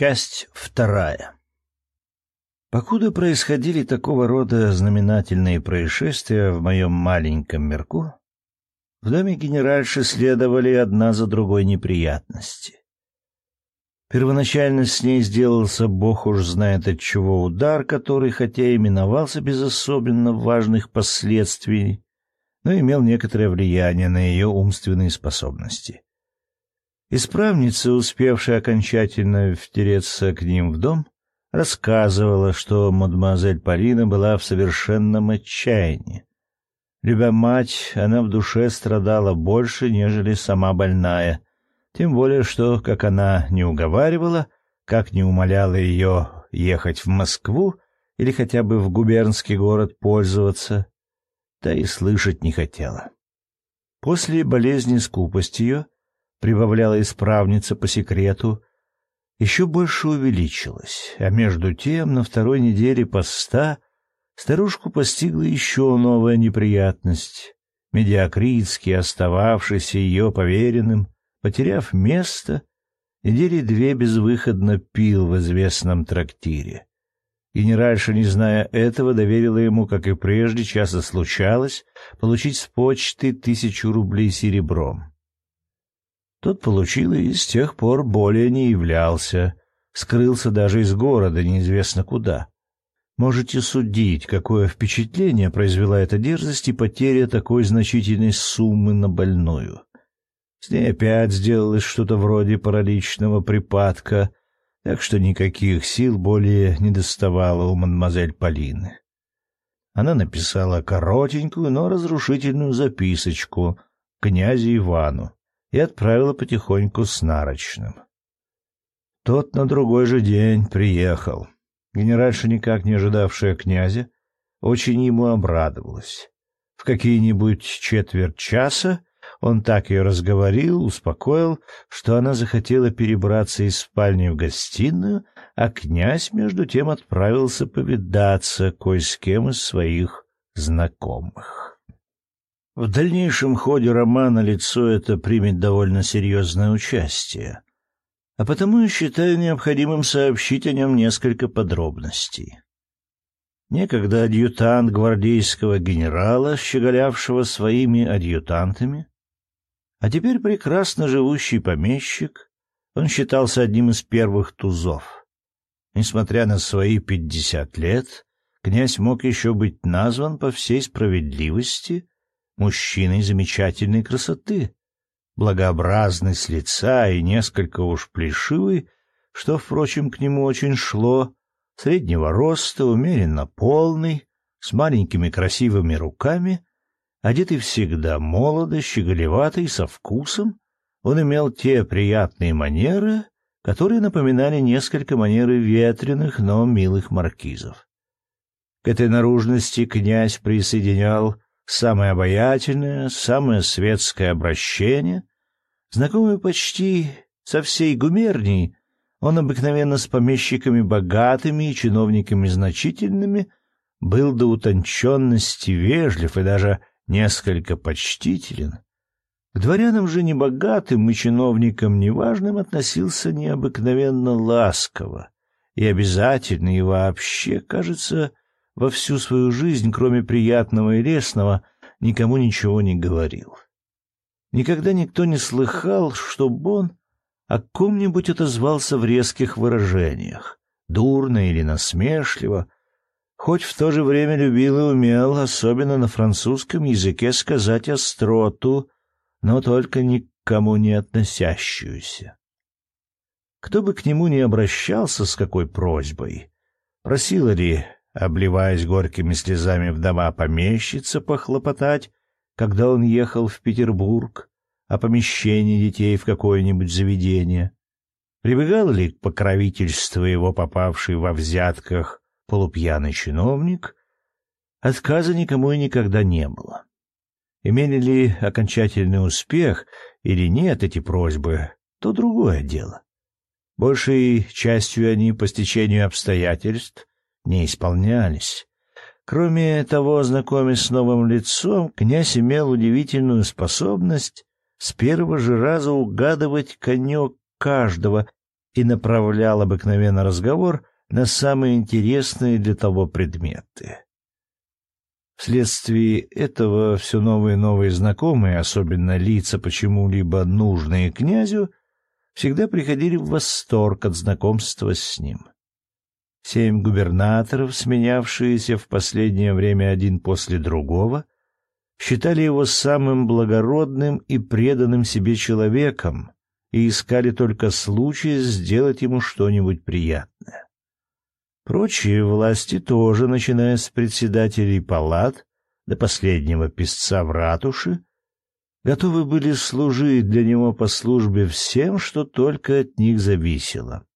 Часть вторая. Покуда происходили такого рода знаменательные происшествия в моем маленьком мирку, в доме генеральши следовали одна за другой неприятности. Первоначально с ней сделался бог уж знает от чего удар, который, хотя именовался без особенно важных последствий, но имел некоторое влияние на ее умственные способности. Исправница, успевшая окончательно втереться к ним в дом, рассказывала, что мадемуазель Полина была в совершенном отчаянии. Любя мать, она в душе страдала больше, нежели сама больная, тем более что, как она не уговаривала, как не умоляла ее ехать в Москву или хотя бы в губернский город пользоваться, да и слышать не хотела. После болезни скупость ее — прибавляла исправница по секрету, еще больше увеличилась, а между тем на второй неделе поста старушку постигла еще новая неприятность. Медиакритский, остававшийся ее поверенным, потеряв место, недели две безвыходно пил в известном трактире. Генеральша, не зная этого, доверила ему, как и прежде часто случалось, получить с почты тысячу рублей серебром. Тот получил и с тех пор более не являлся, скрылся даже из города неизвестно куда. Можете судить, какое впечатление произвела эта дерзость и потеря такой значительной суммы на больную. С ней опять сделалось что-то вроде параличного припадка, так что никаких сил более не доставало у мадемуазель Полины. Она написала коротенькую, но разрушительную записочку князю Ивану, и отправила потихоньку с нарочным. Тот на другой же день приехал. Генеральша, никак не ожидавшая князя, очень ему обрадовалась. В какие-нибудь четверть часа он так ее разговорил, успокоил, что она захотела перебраться из спальни в гостиную, а князь между тем отправился повидаться кое с кем из своих знакомых. В дальнейшем ходе романа лицо это примет довольно серьезное участие, а потому я считаю необходимым сообщить о нем несколько подробностей. Некогда адъютант гвардейского генерала, щеголявшего своими адъютантами, а теперь прекрасно живущий помещик, он считался одним из первых тузов. Несмотря на свои пятьдесят лет, князь мог еще быть назван по всей справедливости мужчиной замечательной красоты, благообразный с лица и несколько уж плешивый, что, впрочем, к нему очень шло, среднего роста, умеренно полный, с маленькими красивыми руками, одетый всегда молодо, щеголеватый, со вкусом, он имел те приятные манеры, которые напоминали несколько манеры ветреных, но милых маркизов. К этой наружности князь присоединял самое обаятельное, самое светское обращение. Знакомый почти со всей губернией, он обыкновенно с помещиками богатыми и чиновниками значительными был до утонченности вежлив и даже несколько почтителен. К дворянам же небогатым и чиновникам неважным относился необыкновенно ласково и обязательно и вообще, кажется, во всю свою жизнь, кроме приятного и лестного, никому ничего не говорил. Никогда никто не слыхал, чтобы он о ком-нибудь отозвался в резких выражениях, дурно или насмешливо, хоть в то же время любил и умел, особенно на французском языке, сказать остроту, но только никому не относящуюся. Кто бы к нему ни обращался с какой просьбой, просила ли обливаясь горькими слезами в дома помещица, похлопотать, когда он ехал в Петербург, о помещении детей в какое-нибудь заведение. Прибегал ли к покровительству его попавший во взятках полупьяный чиновник? Отказа никому и никогда не было. Имели ли окончательный успех или нет эти просьбы, то другое дело. Большей частью они по стечению обстоятельств не исполнялись. Кроме того, знакомясь с новым лицом, князь имел удивительную способность с первого же раза угадывать конек каждого и направлял обыкновенно разговор на самые интересные для того предметы. Вследствие этого все новые и новые знакомые, особенно лица почему-либо нужные князю, всегда приходили в восторг от знакомства с ним. Семь губернаторов, сменявшиеся в последнее время один после другого, считали его самым благородным и преданным себе человеком и искали только случая сделать ему что-нибудь приятное. Прочие власти тоже, начиная с председателей палат до последнего писца в ратуше, готовы были служить для него по службе всем, что только от них зависело.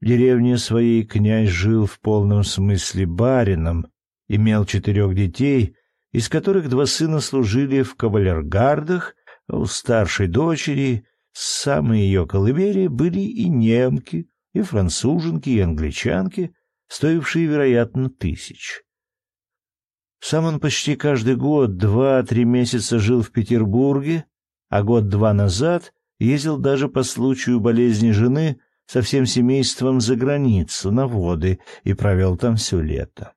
В деревне своей князь жил в полном смысле барином, имел четырех детей, из которых два сына служили в кавалергардах, а у старшей дочери, самые ее колыбели, были и немки, и француженки, и англичанки, стоившие, вероятно, тысяч. Сам он почти каждый год два-три месяца жил в Петербурге, а год-два назад ездил даже по случаю болезни жены со всем семейством за границу, на воды, и провел там все лето.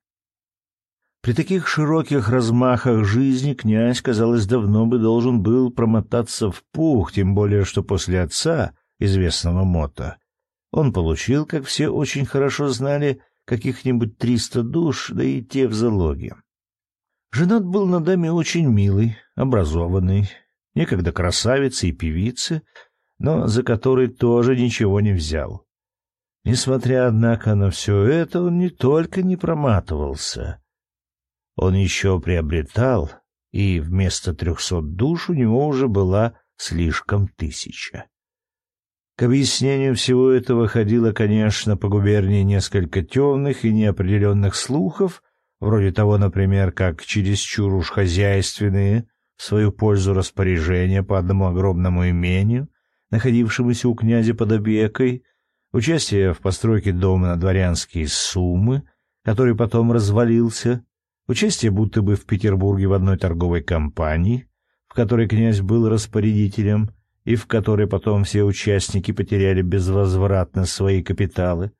При таких широких размахах жизни князь, казалось, давно бы должен был промотаться в пух, тем более что после отца, известного Мота, он получил, как все очень хорошо знали, каких-нибудь триста душ, да и те в залоге. Женат был на даме очень милый, образованный, некогда красавицы и певицы, но за которой тоже ничего не взял. Несмотря, однако, на все это, он не только не проматывался. Он еще приобретал, и вместо трехсот душ у него уже была слишком тысяча. К объяснению всего этого ходило, конечно, по губернии несколько темных и неопределенных слухов, вроде того, например, как чересчур уж хозяйственные в свою пользу распоряжения по одному огромному имению, находившемуся у князя под опекой, участие в постройке дома на дворянские суммы, который потом развалился, участие будто бы в Петербурге в одной торговой компании, в которой князь был распорядителем, и в которой потом все участники потеряли безвозвратно свои капиталы.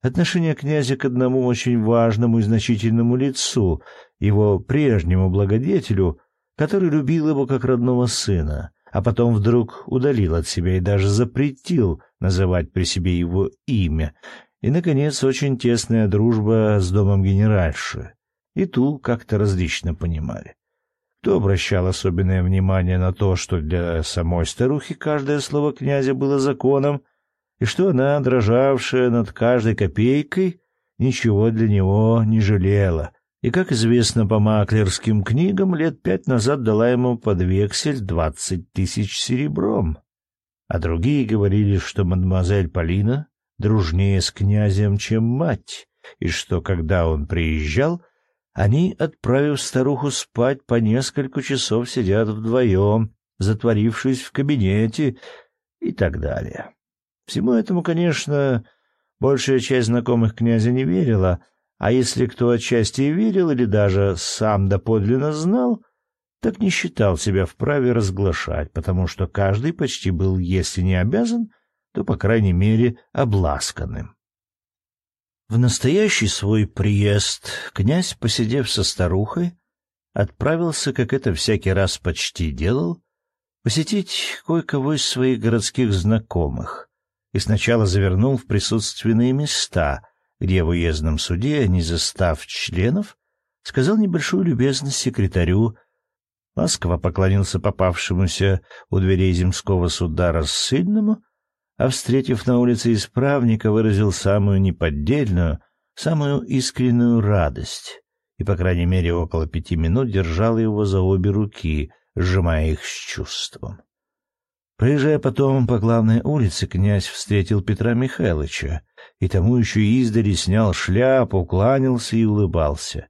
Отношение князя к одному очень важному и значительному лицу, его прежнему благодетелю, который любил его как родного сына, а потом вдруг удалил от себя и даже запретил называть при себе его имя, и, наконец, очень тесная дружба с домом генеральши. И ту как-то различно понимали. Кто обращал особенное внимание на то, что для самой старухи каждое слово князя было законом, и что она, дрожавшая над каждой копейкой, ничего для него не жалела, и, как известно по маклерским книгам, лет пять назад дала ему под вексель двадцать тысяч серебром. А другие говорили, что мадемуазель Полина дружнее с князем, чем мать, и что, когда он приезжал, они, отправив старуху спать, по несколько часов сидят вдвоем, затворившись в кабинете и так далее. Всему этому, конечно, большая часть знакомых князя не верила, а если кто отчасти верил или даже сам доподлинно знал, так не считал себя вправе разглашать, потому что каждый почти был, если не обязан, то, по крайней мере, обласканным. В настоящий свой приезд князь, посидев со старухой, отправился, как это всякий раз почти делал, посетить кое-кого из своих городских знакомых и сначала завернул в присутственные места, где в уездном суде, не застав членов, сказал небольшую любезность секретарю, ласково поклонился попавшемуся у дверей земского суда рассыльному а, встретив на улице исправника, выразил самую неподдельную, самую искреннюю радость и, по крайней мере, около пяти минут держал его за обе руки, сжимая их с чувством. Проезжая потом по главной улице, князь встретил Петра Михайловича, и тому еще издали снял шляпу, кланялся и улыбался.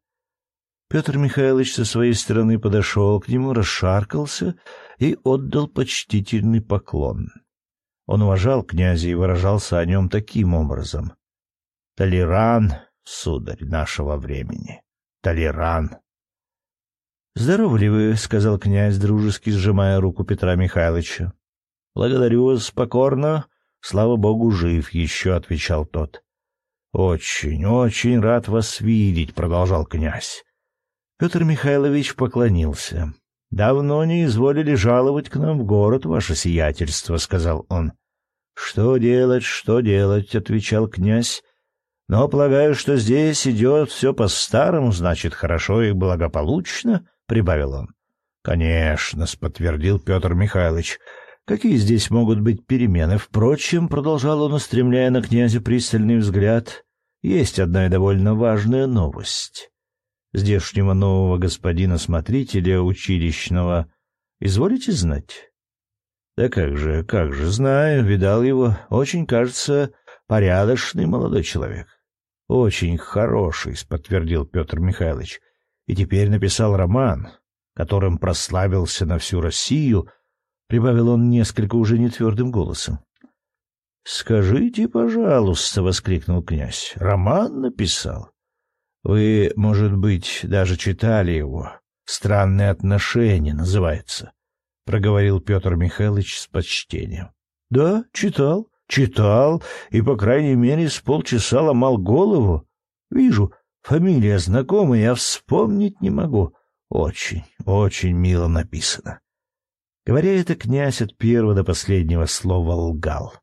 Петр Михайлович со своей стороны подошел к нему, расшаркался и отдал почтительный поклон. Он уважал князя и выражался о нем таким образом. «Толеран, сударь нашего времени, Толеран». «Здоровы ли вы?» — сказал князь, дружески сжимая руку Петра Михайловича. «Благодарю вас покорно, слава богу, жив еще, — отвечал тот. — Очень, очень рад вас видеть, — продолжал князь. Петр Михайлович поклонился. — Давно не изволили жаловать к нам в город, ваше сиятельство, — сказал он. — Что делать, что делать, — отвечал князь. — Но полагаю, что здесь идет все по-старому, значит, хорошо и благополучно, — прибавил он. — Конечно, — подтвердил Петр Михайлович. — Какие здесь могут быть перемены? Впрочем, — продолжал он, устремляя на князя пристальный взгляд, — есть одна и довольно важная новость здешнего нового господина-смотрителя училищного, изволите знать? Да как же, как же, знаю, видал его. Очень, кажется, порядочный молодой человек. Очень хороший, подтвердил Петр Михайлович. И теперь написал роман, которым прославился на всю Россию, прибавил он несколько уже нетвердым голосом. «Скажите, пожалуйста», — воскликнул князь, — «роман написал? Вы, может быть, даже читали его. «Странные отношения» называется, — проговорил Петр Михайлович с почтением. — Да, читал, читал, и, по крайней мере, с полчаса ломал голову. Вижу, фамилия знакомая, а вспомнить не могу. Очень, очень мило написано. Говоря это, князь от первого до последнего слова лгал,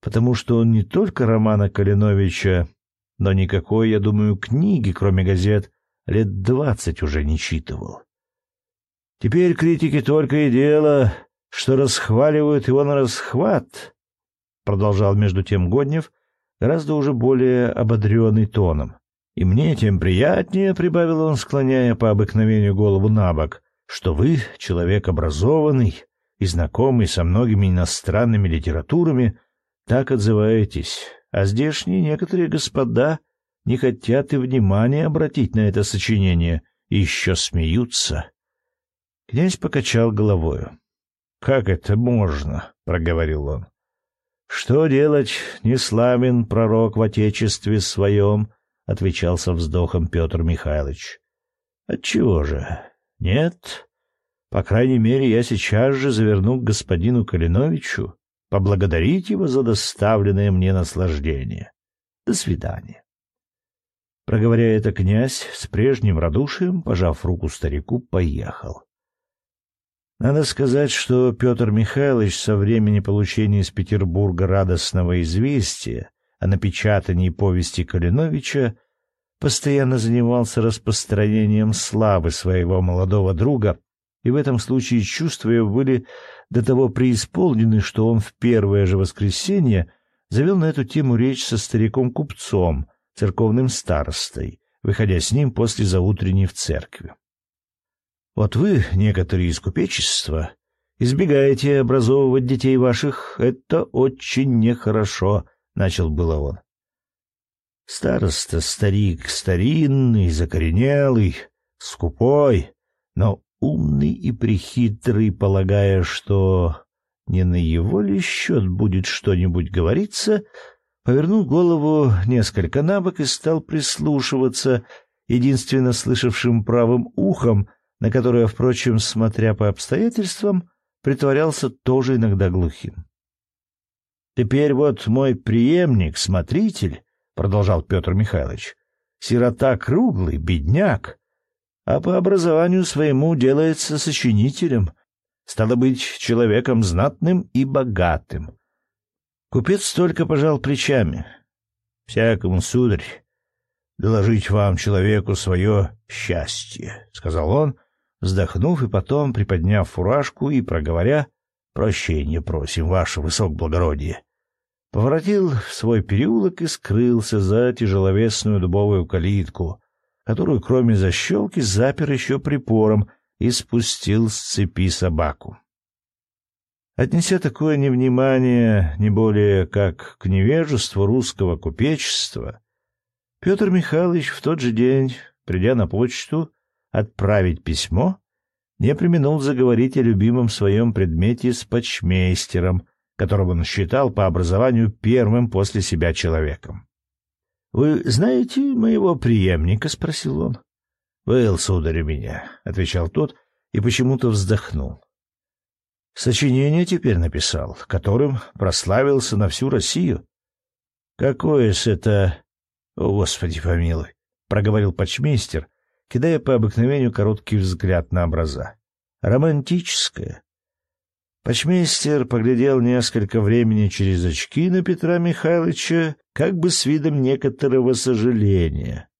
потому что он не только романа Калиновича но никакой, я думаю, книги, кроме газет, лет двадцать уже не читывал. Теперь критики только и дело, что расхваливают его на расхват, — продолжал между тем Годнев, гораздо уже более ободренный тоном. И мне тем приятнее, — прибавил он, склоняя по обыкновению голову на бок, — что вы человек образованный и знакомый со многими иностранными литературами, так отзываетесь а здешние некоторые господа не хотят и внимания обратить на это сочинение и еще смеются. Князь покачал головою. — Как это можно? — проговорил он. — Что делать, не славен пророк в отечестве своем, — отвечал со вздохом Петр Михайлович. — Отчего же? Нет. По крайней мере, я сейчас же заверну к господину Калиновичу поблагодарить его за доставленное мне наслаждение. До свидания. Проговоря это, князь с прежним радушием, пожав руку старику, поехал. Надо сказать, что Петр Михайлович со времени получения из Петербурга радостного известия о напечатании повести Калиновича постоянно занимался распространением славы своего молодого друга, и в этом случае чувства его были до того преисполнены, что он в первое же воскресенье завел на эту тему речь со стариком-купцом, церковным старостой, выходя с ним после заутренней в церкви. «Вот вы, некоторые из купечества, избегаете образовывать детей ваших, это очень нехорошо», — начал было он. Староста, старик, старинный, закоренелый, скупой, но умный и прихитрый, полагая, что не на его ли счет будет что-нибудь говориться, повернул голову несколько набок и стал прислушиваться единственно слышавшим правым ухом, на которое, впрочем, смотря по обстоятельствам, притворялся тоже иногда глухим. «Теперь вот мой преемник, смотритель», — продолжал Петр Михайлович, — «сирота круглый, бедняк, а по образованию своему делается сочинителем, стало быть, человеком знатным и богатым. Купец только пожал плечами. «Всякому, сударь, доложить вам, человеку, свое счастье», — сказал он, вздохнув и потом, приподняв фуражку и проговоря, «Прощение просим, ваше высокоблагородие», поворотил в свой переулок и скрылся за тяжеловесную дубовую калитку, которую, кроме защелки, запер еще припором и спустил с цепи собаку. Отнеся такое невнимание не более как к невежеству русского купечества, Петр Михайлович в тот же день, придя на почту, отправить письмо, не применул заговорить о любимом своем предмете с почмейстером, которого он считал по образованию первым после себя человеком. Вы знаете моего преемника? спросил он. Был, сударь, у меня, отвечал тот и почему-то вздохнул. Сочинение теперь написал, которым прославился на всю Россию. Какое с это... О, Господи помилуй, — проговорил почмейстер, кидая по обыкновению короткий взгляд на образа. Романтическое. Почмейстер поглядел несколько времени через очки на Петра Михайловича, как бы с видом некоторого сожаления.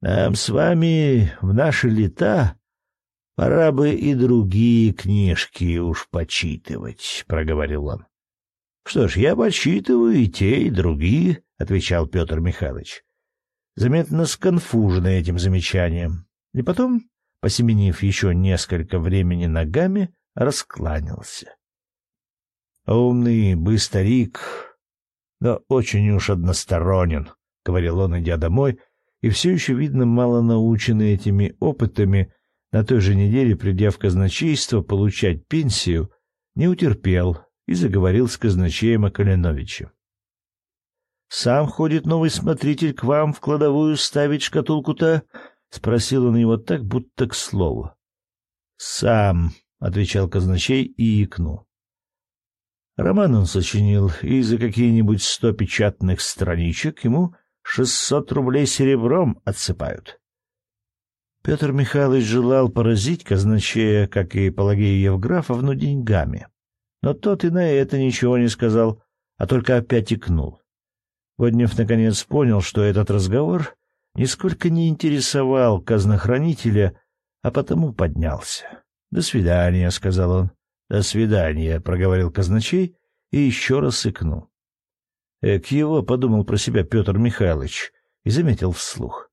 «Нам с вами в наши лета пора бы и другие книжки уж почитывать», — проговорил он. «Что ж, я почитываю и те, и другие», — отвечал Петр Михайлович, заметно сконфуженный этим замечанием. И потом, посеменив еще несколько времени ногами, раскланялся. «Умный бы старик, но очень уж односторонен», — говорил он, идя домой, и все еще, видно, мало наученный этими опытами, на той же неделе, придя в казначейство получать пенсию, не утерпел и заговорил с казначеем Акалиновичем. «Сам ходит новый смотритель к вам в кладовую ставить шкатулку-то?» — спросил он его так, будто к слову. «Сам», отвечал казначей и икнул. Роман он сочинил, и за какие-нибудь сто печатных страничек ему шестьсот рублей серебром отсыпают. Петр Михайлович желал поразить казначея, как и Пелагею Евграфовну, деньгами. Но тот и на это ничего не сказал, а только опять икнул. Воднев наконец понял, что этот разговор нисколько не интересовал казнохранителя, а потому поднялся. «До свидания», — сказал он. «До свидания», — проговорил казначей и еще раз сыкнул. Эк его, — подумал про себя Петр Михайлович и заметил вслух.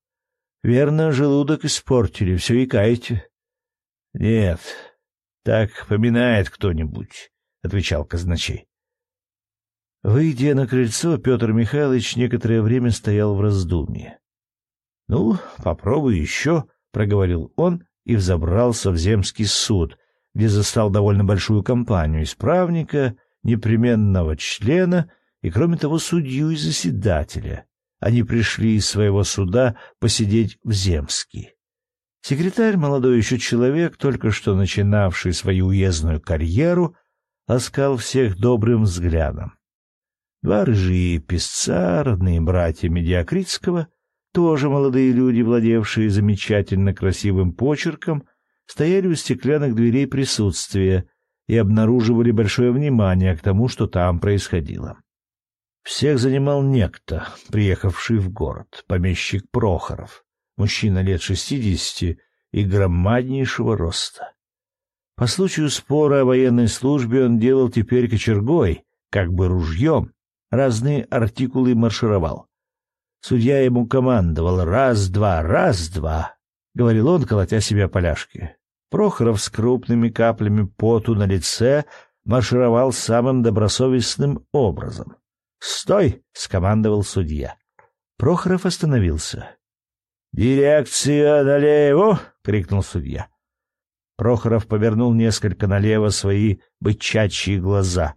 «Верно, желудок испортили, все икаете». «Нет, так поминает кто-нибудь», — отвечал казначей. Выйдя на крыльцо, Петр Михайлович некоторое время стоял в раздумье. «Ну, попробуй еще», — проговорил он и взобрался в земский суд, где застал довольно большую компанию исправника, непременного члена и, кроме того, судью и заседателя. Они пришли из своего суда посидеть в земский. Секретарь, молодой еще человек, только что начинавший свою уездную карьеру, ласкал всех добрым взглядом. Два рыжие песца, родные братья Медиакритского — тоже молодые люди, владевшие замечательно красивым почерком, стояли у стеклянных дверей присутствия и обнаруживали большое внимание к тому, что там происходило. Всех занимал некто, приехавший в город, помещик Прохоров, мужчина лет шестидесяти и громаднейшего роста. По случаю спора о военной службе он делал теперь кочергой, как бы ружьем, разные артикулы маршировал. Судья ему командовал «раз-два, раз-два», — говорил он, колотя себя поляшки. Прохоров с крупными каплями поту на лице маршировал самым добросовестным образом. «Стой!» — скомандовал судья. Прохоров остановился. «Дирекция налево!» — крикнул судья. Прохоров повернул несколько налево свои бычачьи глаза.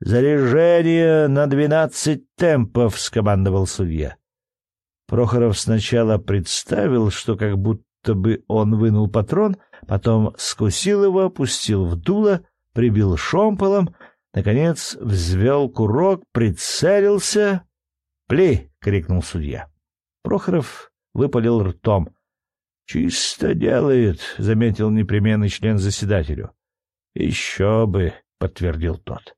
«Заряжение на двенадцать темпов!» — скомандовал судья. Прохоров сначала представил, что как будто бы он вынул патрон, потом скусил его, опустил в дуло, прибил шомполом, наконец взвел курок, прицелился. «Пли!» — крикнул судья. Прохоров выпалил ртом. «Чисто делает», — заметил непременный член заседателю. «Еще бы», — подтвердил тот.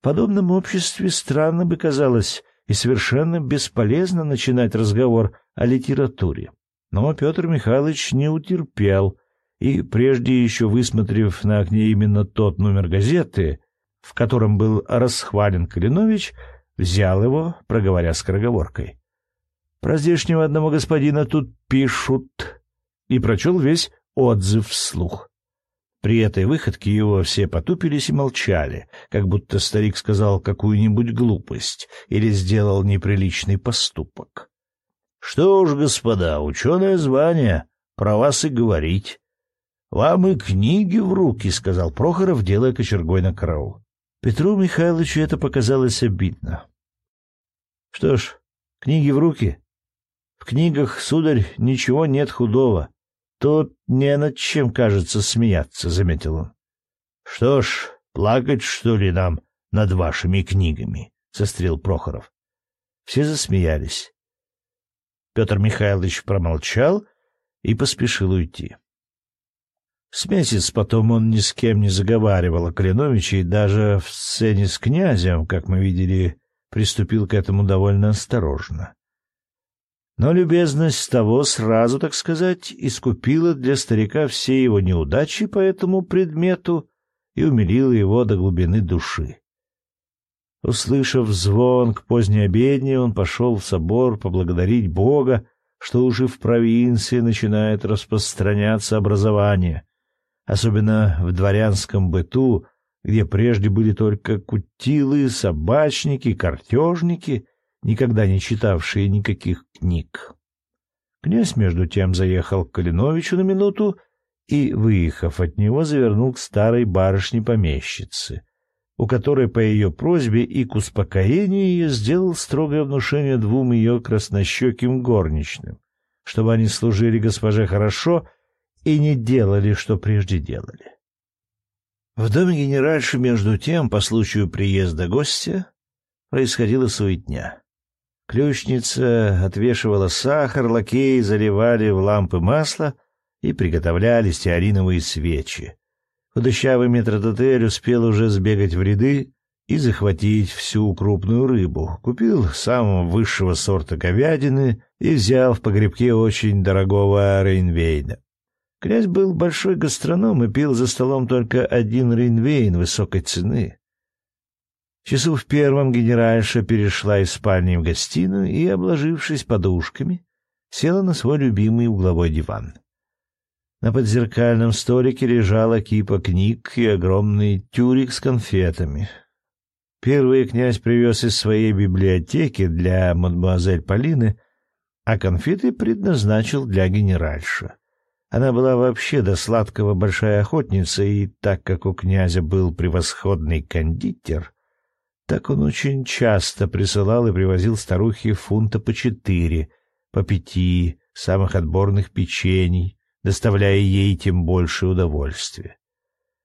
В подобном обществе странно бы казалось и совершенно бесполезно начинать разговор о литературе. Но Петр Михайлович не утерпел, и, прежде еще высмотрев на окне именно тот номер газеты, в котором был расхвален Калинович, взял его, проговоря скороговоркой. «Про здешнего одного господина тут пишут», и прочел весь отзыв вслух. При этой выходке его все потупились и молчали, как будто старик сказал какую-нибудь глупость или сделал неприличный поступок. — Что ж, господа, ученое звание, про вас и говорить. — Вам и книги в руки, — сказал Прохоров, делая кочергой на караул. Петру Михайловичу это показалось обидно. — Что ж, книги в руки? В книгах, сударь, ничего нет худого. Тут не над чем, кажется, смеяться, — заметил он. Что ж, плакать, что ли, нам над вашими книгами? — сострил Прохоров. Все засмеялись. Петр Михайлович промолчал и поспешил уйти. С месяц потом он ни с кем не заговаривал о Калиновиче и даже в сцене с князем, как мы видели, приступил к этому довольно осторожно. Но любезность того сразу, так сказать, искупила для старика все его неудачи по этому предмету и умилила его до глубины души. Услышав звон к поздней обедне, он пошел в собор поблагодарить Бога, что уже в провинции начинает распространяться образование, особенно в дворянском быту, где прежде были только кутилы, собачники, картежники, никогда не читавшие никаких книг. Князь, между тем, заехал к Калиновичу на минуту и, выехав от него, завернул к старой барышне-помещице, у которой по ее просьбе и к успокоению ее сделал строгое внушение двум ее краснощеким горничным, чтобы они служили госпоже хорошо и не делали, что прежде делали. В доме генеральши, между тем, по случаю приезда гостя, происходила суетня. Ключница отвешивала сахар, лакеи заливали в лампы масло и приготовляли стеариновые свечи. Худощавый метрдотель успел уже сбегать в ряды и захватить всю крупную рыбу. Купил самого высшего сорта говядины и взял в погребке очень дорогого рейнвейна. Князь был большой гастроном и пил за столом только один рейнвейн высокой цены. Часу в первом генеральша перешла из спальни в гостиную и, обложившись подушками, села на свой любимый угловой диван. На подзеркальном столике лежала кипа книг и огромный тюрик с конфетами. Первый князь привез из своей библиотеки для мадемуазель Полины, а конфеты предназначил для генеральша. Она была вообще до сладкого большая охотница, и так как у князя был превосходный кондитер, так он очень часто присылал и привозил старухе фунта по четыре, по пяти самых отборных печений, доставляя ей тем больше удовольствия.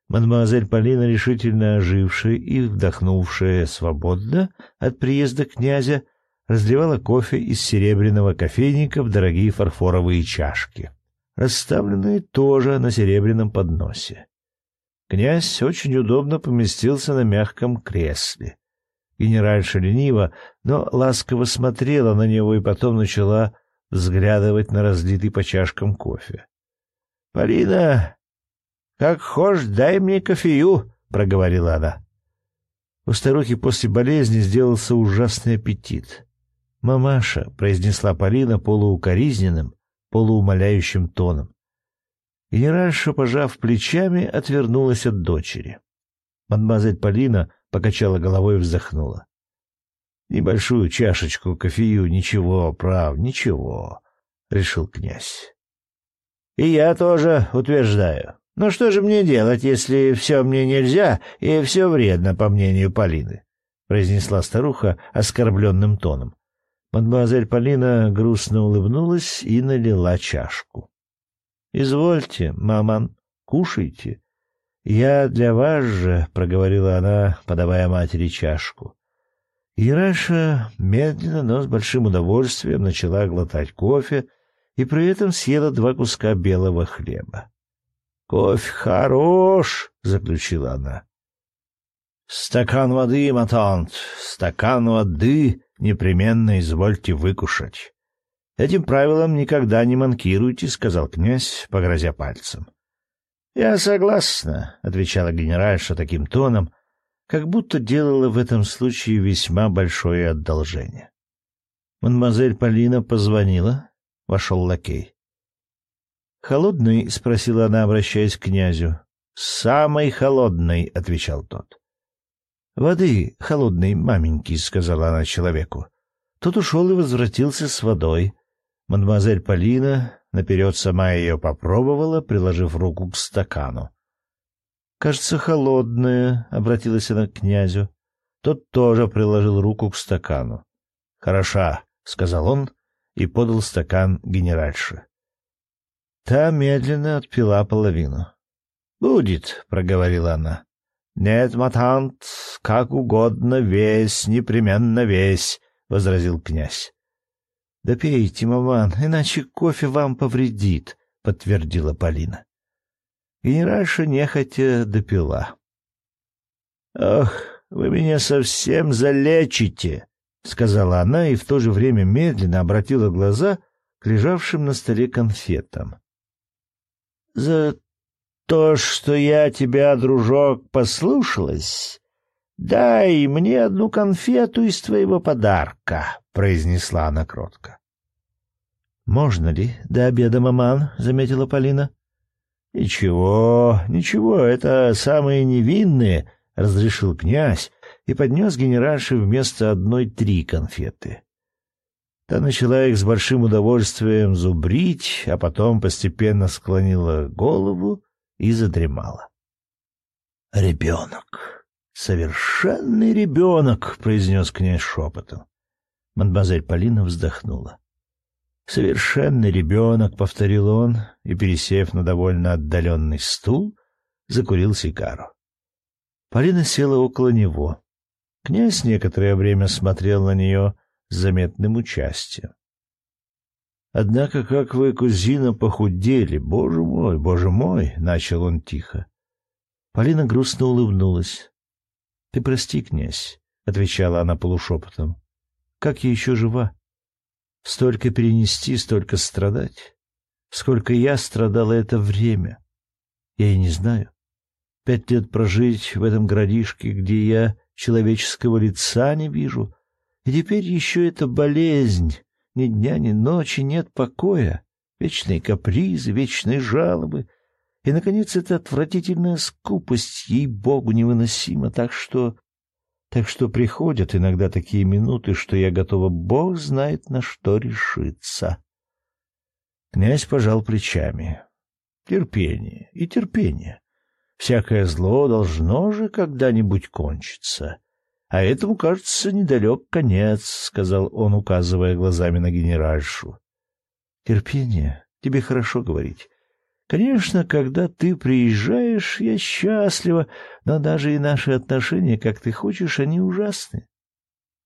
Мадемуазель Полина, решительно ожившая и вдохнувшая свободно от приезда князя, разливала кофе из серебряного кофейника в дорогие фарфоровые чашки, расставленные тоже на серебряном подносе. Князь очень удобно поместился на мягком кресле. Генеральша лениво, но ласково смотрела на него и потом начала взглядывать на разлитый по чашкам кофе. Полина, как хошь, дай мне кофею, проговорила она. У старухи после болезни сделался ужасный аппетит. Мамаша, произнесла Полина полуукоризненным, полуумоляющим тоном. Генеральша, пожав плечами, отвернулась от дочери. Мадемуазель Полина покачала головой и вздохнула. Небольшую чашечку кофею, ничего, прав, ничего, решил князь. И я тоже утверждаю. Но что же мне делать, если все мне нельзя и все вредно, по мнению Полины? произнесла старуха оскорбленным тоном. Мадемуазель Полина грустно улыбнулась и налила чашку. Извольте, маман, кушайте. Я для вас же, проговорила она, подавая матери чашку. И Раша медленно, но с большим удовольствием начала глотать кофе, и при этом съела два куска белого хлеба. «Кофе хорош!» — заключила она. «Стакан воды, матант, стакан воды непременно извольте выкушать. Этим правилом никогда не манкируйте», — сказал князь, погрозя пальцем. «Я согласна», — отвечала генеральша таким тоном, как будто делала в этом случае весьма большое одолжение. Мадемуазель Полина позвонила, Вошел лакей. «Холодный?» — спросила она, обращаясь к князю. «Самый холодный», — отвечал тот. «Воды холодной, маменьки», — сказала она человеку. Тот ушел и возвратился с водой. Мадемуазель Полина наперед сама ее попробовала, приложив руку к стакану. «Кажется, холодная», — обратилась она к князю. Тот тоже приложил руку к стакану. «Хороша», — сказал он и подал стакан генеральше. Та медленно отпила половину. «Будет», — проговорила она. Нет, матант, как угодно, весь, непременно весь, — возразил князь. — Да пейте, маман, иначе кофе вам повредит, — подтвердила Полина. Генеральша нехотя допила. — Ох, вы меня совсем залечите, — сказала она и в то же время медленно обратила глаза к лежавшим на столе конфетам. — За то, что я тебя, дружок, послушалась, дай мне одну конфету из твоего подарка, — произнесла она кротко. — Можно ли до обеда, маман? — заметила Полина. — Ничего, ничего, это самые невинные, — разрешил князь и поднес генеральше вместо одной три конфеты. Та начала их с большим удовольствием зубрить, а потом постепенно склонила голову и задремала. «Ребенок! Совершенный ребенок!» — произнес князь шепотом. Мадемуазель Полина вздохнула. «Совершенный ребенок», — повторил он, и, пересев на довольно отдаленный стул, закурил сигару. Полина села около него. Князь некоторое время смотрел на нее с заметным участием. Однако, как вы, кузина, похудели, боже мой, боже мой, начал он тихо. Полина грустно улыбнулась. Ты прости, князь, отвечала она полушепотом. Как я еще жива? Столько перенести, столько страдать. Сколько я страдала это время. Я и не знаю. Пять лет прожить в этом городишке, где я человеческого лица не вижу, и теперь еще эта болезнь, ни дня, ни ночи нет покоя, вечные капризы, вечные жалобы. И, наконец, эта отвратительная скупость, ей-богу, невыносима, так что... Так что приходят иногда такие минуты, что я готова, бог знает, на что решиться. Князь пожал плечами. Терпение и терпение. Всякое зло должно же когда-нибудь кончиться. А этому, кажется, недалек конец, — сказал он, указывая глазами на генеральшу. — Терпение, тебе хорошо говорить. Конечно, когда ты приезжаешь, я счастлива, но даже и наши отношения, как ты хочешь, они ужасны.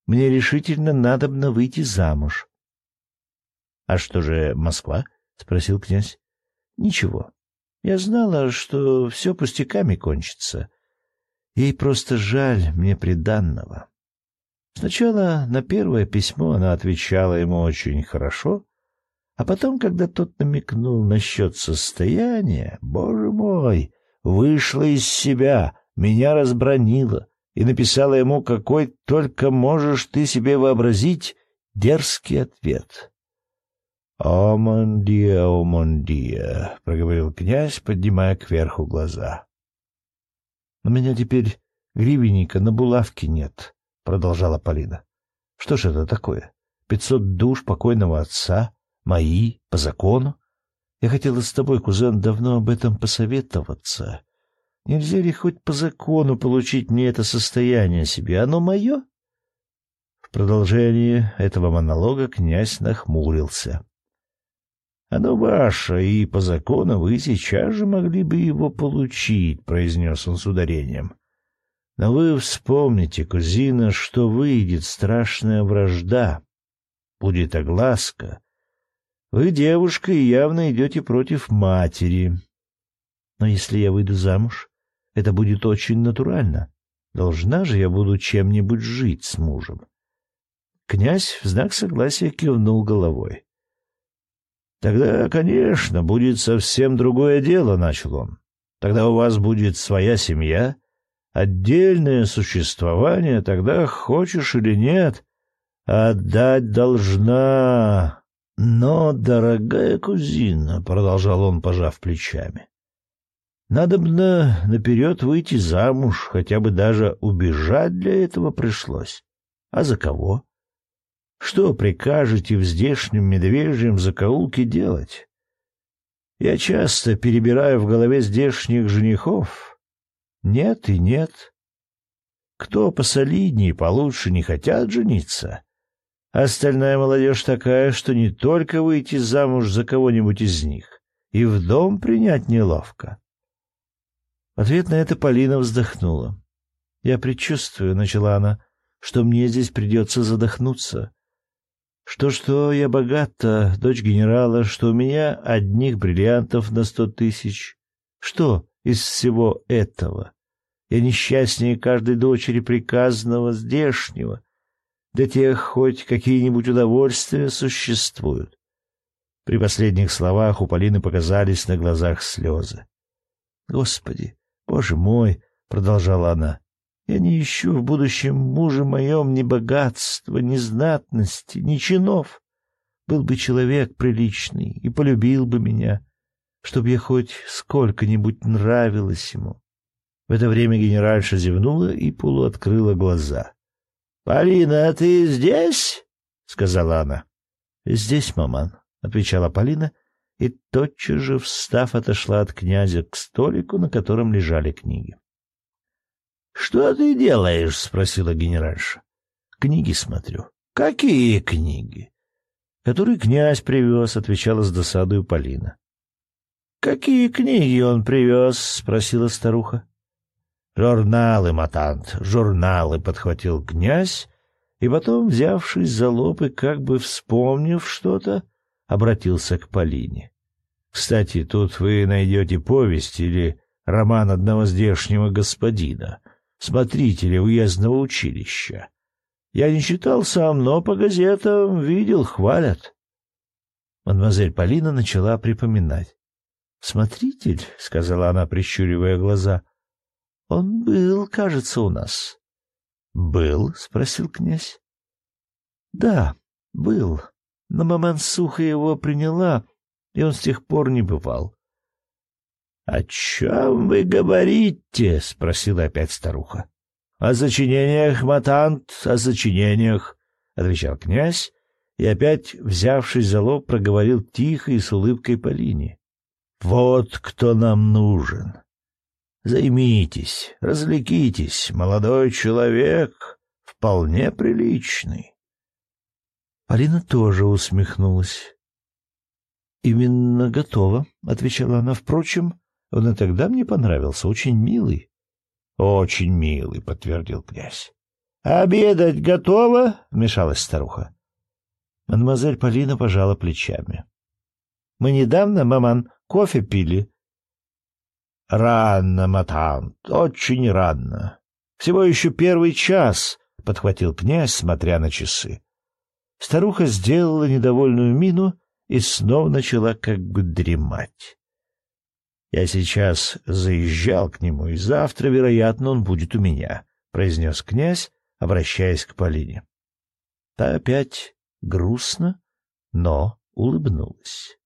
Мне решительно надобно выйти замуж. — А что же Москва? — спросил князь. — Ничего. Я знала, что все пустяками кончится. Ей просто жаль мне приданного. Сначала на первое письмо она отвечала ему очень хорошо, а потом, когда тот намекнул насчет состояния, боже мой, вышла из себя, меня разбронила и написала ему, какой только можешь ты себе вообразить, дерзкий ответ. «О, Мондия, о, Мондия!» — проговорил князь, поднимая кверху глаза. У меня теперь гривенника на булавке нет, — продолжала Полина. — Что ж это такое? Пятьсот душ покойного отца, мои, по закону? Я хотела с тобой, кузен, давно об этом посоветоваться. Нельзя ли хоть по закону получить мне это состояние себе? Оно мое? В продолжении этого монолога князь нахмурился. Оно ваше, и по закону вы сейчас же могли бы его получить, — произнес он с ударением. Но вы вспомните, кузина, что выйдет страшная вражда, будет огласка. Вы девушка и явно идете против матери. Но если я выйду замуж, это будет очень натурально. Должна же я буду чем-нибудь жить с мужем. Князь в знак согласия кивнул головой. Тогда, конечно, будет совсем другое дело, начал он. Тогда у вас будет своя семья, отдельное существование, тогда хочешь или нет, отдать должна. Но, дорогая кузина, продолжал он, пожав плечами, надобно наперед выйти замуж, хотя бы даже убежать для этого пришлось. А за кого? Что прикажете в здешнем медвежьем закоулке делать? Я часто перебираю в голове здешних женихов. Нет и нет. Кто посолиднее получше не хотят жениться. Остальная молодежь такая, что не только выйти замуж за кого-нибудь из них, и в дом принять неловко. В ответ на это Полина вздохнула. Я предчувствую, — начала она, — что мне здесь придется задохнуться. Что-что я богата, дочь генерала, что у меня одних бриллиантов на сто тысяч. Что из всего этого? Я несчастнее каждой дочери приказного здешнего. Для тех хоть какие-нибудь удовольствия существуют. При последних словах у Полины показались на глазах слезы. «Господи, Боже мой!» — продолжала она. «Я не ищу в будущем муже моем ни богатства, ни знатности, ни чинов. Был бы человек приличный и полюбил бы меня, чтобы я хоть сколько-нибудь нравилась ему». В это время генеральша зевнула и полуоткрыла глаза. «Полина, ты здесь?» — сказала она. «Здесь, маман», — отвечала Полина, и тотчас же, встав, отошла от князя к столику, на котором лежали книги. — Что ты делаешь? — спросила генеральша. — Книги смотрю. — Какие книги? — Которые князь привез, — отвечала с досадой Полина. — Какие книги он привез? — спросила старуха. — Журналы, матант, журналы, — подхватил князь, и потом, взявшись за лоб и как бы вспомнив что-то, обратился к Полине. Кстати, тут вы найдете повесть или роман одного здешнего господина, смотрителя уездного училища. Я не читал сам, но по газетам видел, хвалят. Мадемуазель Полина начала припоминать. «Смотритель», — сказала она, прищуривая глаза, — «он был, кажется, у нас». «Был?» — спросил князь. «Да, был но маман сухо его приняла, и он с тех пор не бывал. — О чем вы говорите? — спросила опять старуха. — О сочинениях, матант, о сочинениях, — отвечал князь, и опять, взявшись за лоб, проговорил тихо и с улыбкой Полине. — Вот кто нам нужен. Займитесь, развлекитесь, молодой человек, вполне приличный. Алина тоже усмехнулась. «Именно готово», — отвечала она. «Впрочем, он и тогда мне понравился, очень милый». «Очень милый», — подтвердил князь. «Обедать готово?» — вмешалась старуха. Мадемуазель Полина пожала плечами. «Мы недавно, маман, кофе пили». «Рано, матан, очень рано. Всего еще первый час», — подхватил князь, смотря на часы. Старуха сделала недовольную мину и снова начала как бы дремать. «Я сейчас заезжал к нему, и завтра, вероятно, он будет у меня», — произнес князь, обращаясь к Полине. Та опять грустно, но улыбнулась.